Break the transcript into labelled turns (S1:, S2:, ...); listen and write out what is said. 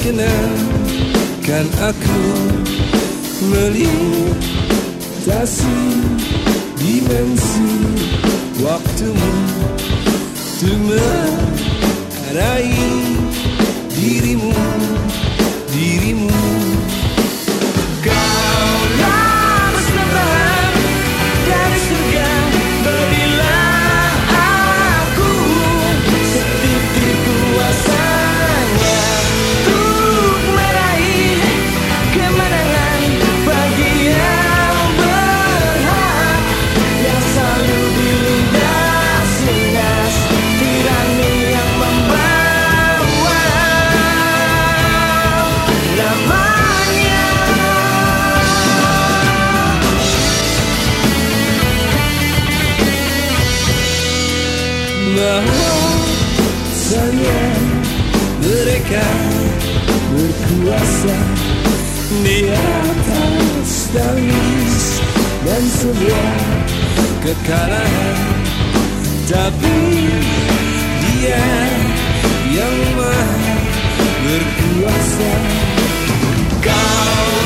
S1: Kenalkan aku melintasi dimensi waktumu. Untuk meraih berkuasa di atas tangis dan sebuah kekalahan. Tapi dia yang maha berkuasa. Kau